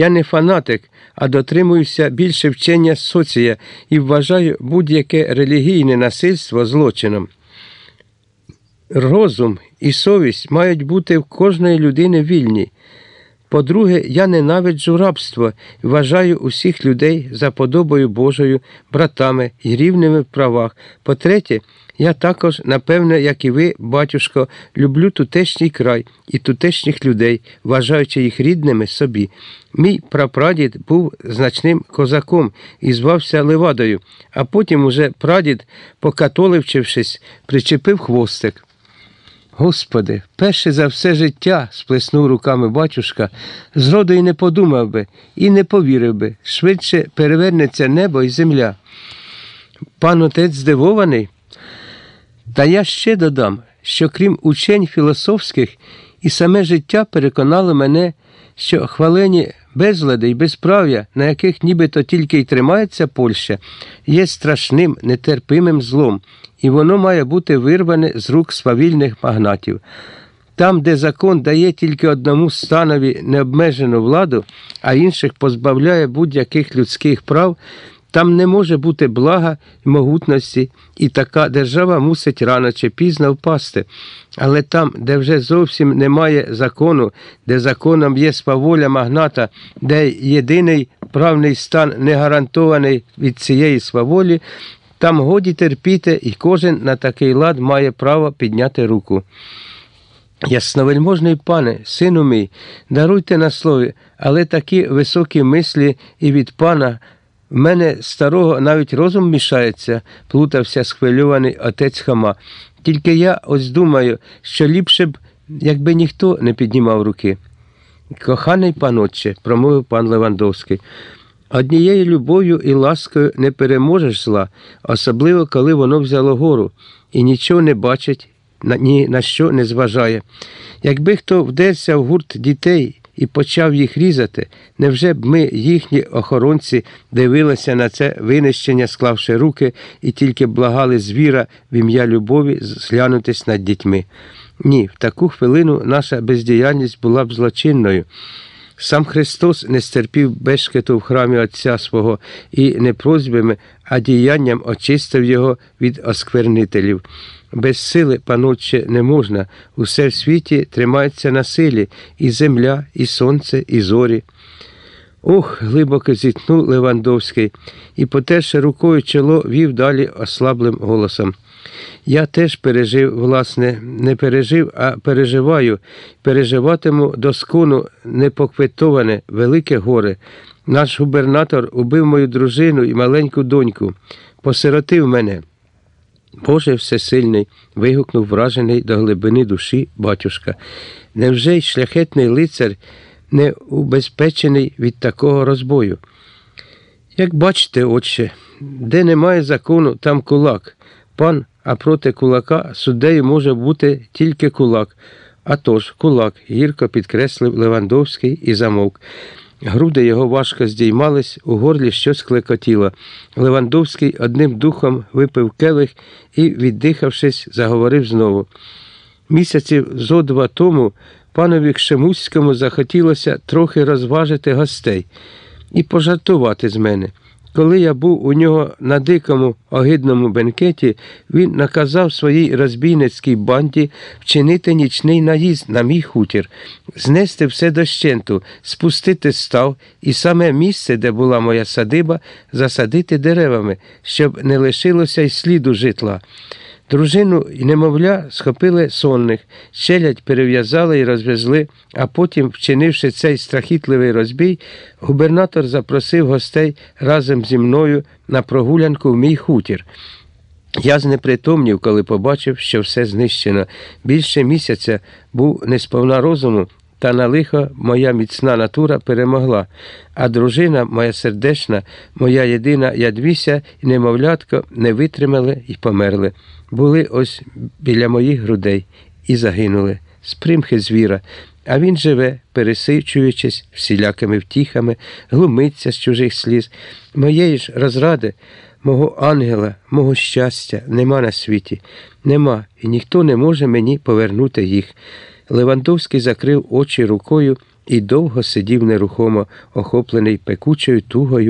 Я не фанатик, а дотримуюся більше вчення соція і вважаю будь-яке релігійне насильство злочином. Розум і совість мають бути в кожної людини вільні. По-друге, я ненавиджу рабство вважаю усіх людей за подобою Божою, братами і рівними в правах. По-третє, я також, напевне, як і ви, батюшко, люблю тутешній край і тутешніх людей, вважаючи їх рідними собі. Мій прапрадід був значним козаком і звався Левадою, а потім уже прадід, покатоливчившись, причепив хвостик. Господи, перше за все життя, сплеснув руками батюшка, зроду й не подумав би, і не повірив би, швидше перевернеться небо і земля. Пан отець здивований. Та я ще додам, що крім учень філософських, і саме життя переконало мене, що хвалені безлади й безправ'я, на яких нібито тільки й тримається Польща, є страшним, нетерпимим злом, і воно має бути вирване з рук свавільних магнатів. Там, де закон дає тільки одному станові необмежену владу, а інших позбавляє будь-яких людських прав, там не може бути блага і могутності, і така держава мусить рано чи пізно впасти. Але там, де вже зовсім немає закону, де законом є сваволя магната, де єдиний правний стан не гарантований від цієї сваволі, там годі терпіти, і кожен на такий лад має право підняти руку. Ясновельможний пане, сину мій, даруйте на слові, але такі високі мислі і від пана. В мене старого навіть розум мішається, плутався схвильований отець Хама. Тільки я ось думаю, що ліпше б, якби ніхто не піднімав руки. Коханий панотче, промовив пан Левандовський, однією любов'ю і ласкою не переможеш зла, особливо коли воно взяло гору і нічого не бачить, ні на що не зважає. Якби хто вдерся в гурт дітей і почав їх різати, невже б ми, їхні охоронці, дивилися на це винищення, склавши руки, і тільки благали звіра в ім'я любові зглянутись над дітьми? Ні, в таку хвилину наша бездіяльність була б злочинною. Сам Христос не стерпів бешкету в храмі Отця свого і не просьбами, а діянням очистив його від осквернителів. Без сили, панотче, не можна. Усе в світі тримається на силі і земля, і сонце, і зорі. Ох, глибоко зітхнув Левандовський і, потерши рукою чоло, вів далі ослаблим голосом. Я теж пережив, власне, не пережив, а переживаю, переживатиму доскону непоквитоване, велике горе. Наш губернатор убив мою дружину і маленьку доньку, посиротив мене. Боже всесильний. вигукнув вражений до глибини душі батюшка. Невже й шляхетний лицар не убезпечений від такого розбою? Як бачите, отче, де немає закону, там кулак. Пан, а проти кулака суддею може бути тільки кулак. А тож, кулак, гірко підкреслив Левандовський і замовк. Груди його важко здіймались, у горлі щось клекотіло. Левандовський одним духом випив келих і, віддихавшись, заговорив знову. Місяців зо два тому панові Кшемуському захотілося трохи розважити гостей і пожартувати з мене. Коли я був у нього на дикому огидному бенкеті, він наказав своїй розбійницькій банді вчинити нічний наїзд на мій хутір, знести все дощенту, спустити став і саме місце, де була моя садиба, засадити деревами, щоб не лишилося й сліду житла. Дружину і немовля схопили сонних, щелять перев'язали і розвезли, а потім, вчинивши цей страхітливий розбій, губернатор запросив гостей разом зі мною на прогулянку в мій хутір. Я знепритомнів, коли побачив, що все знищено. Більше місяця був несповна розуму, та на лихо моя міцна натура перемогла, а дружина, моя сердечна, моя єдина ядвіся і немовлятко не витримали і померли. Були ось біля моїх грудей і загинули з примхи звіра. А він живе, пересичуючись всілякими втіхами, глумиться з чужих сліз. Моєї ж розради, мого ангела, мого щастя нема на світі, нема, і ніхто не може мені повернути їх. Левандовський закрив очі рукою і довго сидів нерухомо, охоплений пекучою тугою